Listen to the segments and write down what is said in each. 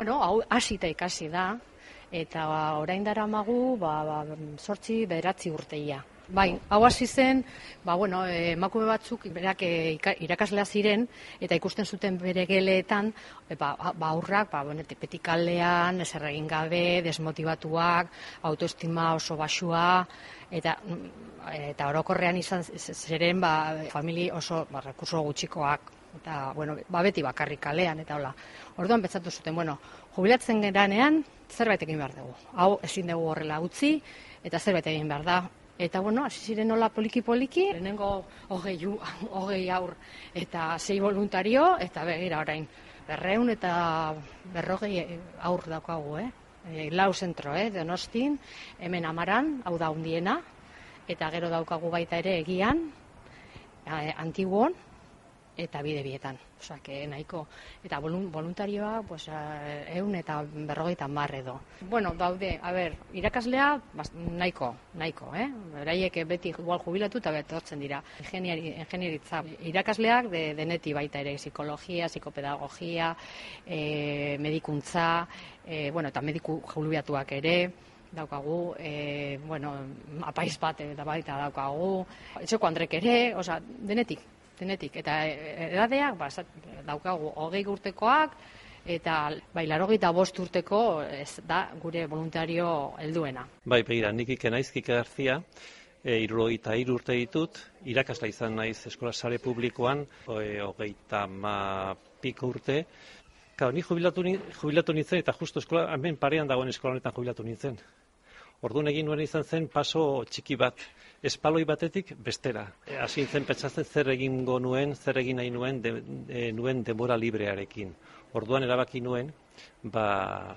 Bueno, hau hasita ikasi da, eta ba, orain dara magu, ba, ba, sortzi beratzi urteia. Bai, hau hasi zen, ba, bueno, eh, emakume batzuk berak eh, irakaslea ziren, eta ikusten zuten bere geleetan, e, ba, ba, aurrak, ba, bueno, petikalean, ezer egin gabe, desmotibatuak, autoestima oso basua, eta mm, eta orokorrean izan ziren ba, famili oso ba, rekurso gutxikoak eta bueno, ba, beti bakarrik kalean eta hola. Orduan pentsatu zuten, bueno, jubilatzen geranean zerbait egin behar dugu. Hau ezin dugu horrela utzi eta zerbait egin behar da. Eta bueno, hasi ziren nola poliki poliki, lehenengo hogei, hogei aur eta sei voluntario eta begira orain berreun eta berrogei aur daukagu, eh? E, lau zentro, eh, Donostin, hemen amaran, hau da hundiena, eta gero daukagu baita ere egian, eh, antiguon, eta bide bietan. Osea, que nahiko. Eta volun, voluntarioa, pues, eun eta berrogeita mar edo. Bueno, daude, a ber, irakaslea, bas, nahiko, nahiko, eh? Beraiek beti igual jubilatu eta betortzen dira. Ingeniari, ingenieritza. Irakasleak de, deneti baita ere, psikologia, psikopedagogia, e, medikuntza, e, bueno, eta mediku jubilatuak ere, daukagu, e, bueno, apaiz bat eta baita daukagu, etxeko andrek ere, osea, denetik, denetik. Eta edadeak, ba, daukagu, hogei urtekoak, eta bai, larogeita bost urteko ez da gure voluntario helduena. Bai, begira, nik ike naiz, Kike Garzia, e, irurogeita hiru urte ditut, irakasla izan naiz eskola sare publikoan, e, hogeita ma piko urte. Claro, ni jubilatu, ni, jubilatu nintzen, eta justu eskola, hemen parean dagoen eskola honetan jubilatu nintzen. Orduan egin nuen izan zen paso txiki bat, espaloi batetik bestera. Hasi nintzen pentsatzen zer egingo nuen, zer egin nahi nuen, de, e, nuen denbora librearekin. Orduan erabaki nuen, ba,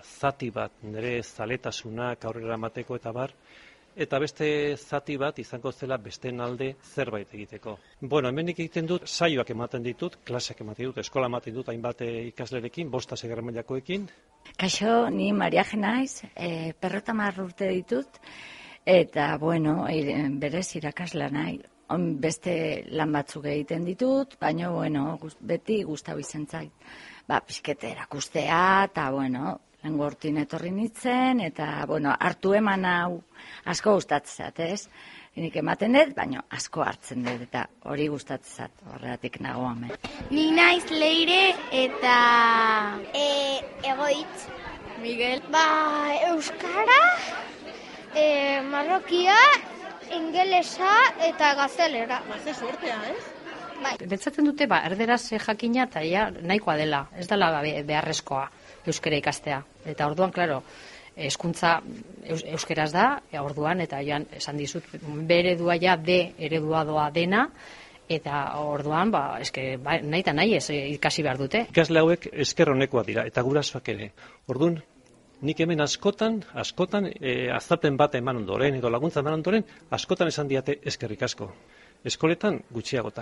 zati bat nire zaletasunak aurrera emateko eta bar, eta beste zati bat izango zela besteen alde zerbait egiteko. Bueno, hemenik egiten dut, saioak ematen ditut, klaseak ematen ditut, eskola ematen dut hainbat eh, ikaslerekin, bosta mailakoekin, Kaixo, ni Maria naiz, e, perrota urte ditut, eta, bueno, berez irakasla nahi. On, beste lan batzuk egiten ditut, baina, bueno, beti gustau izan zait. Ba, pixkete erakustea, eta, bueno, lengo hortin etorri nintzen, eta, bueno, hartu eman hau asko gustatzat, ez? Nik ematen dut, baina asko hartzen dut, eta hori gustatzat, horregatik nago hemen. Ni naiz leire eta e, egoitz. Miguel, Ba, euskara, e, marrokia, ingelesa eta gazelera. ze suertea, ez? Betzatzen dute, ba, erderaz jakina eta ja, nahikoa dela, ez dela be- beharrezkoa euskera ikastea. Eta orduan, klaro, eskuntza eus, euskeraz da, e, orduan, eta joan, esan dizut, B eredua ja D eredua doa dena, eta orduan, ba, eske, ba, nahi eta nahi ez eh, ikasi behar dute. ikasle hauek esker honekoak dira, eta gurasoak ere. Orduan, nik hemen askotan, askotan, e, azapen bat eman ondoren, edo laguntza eman ondoren, askotan esan diate eskerrik asko. Eskoletan gutxiagotan.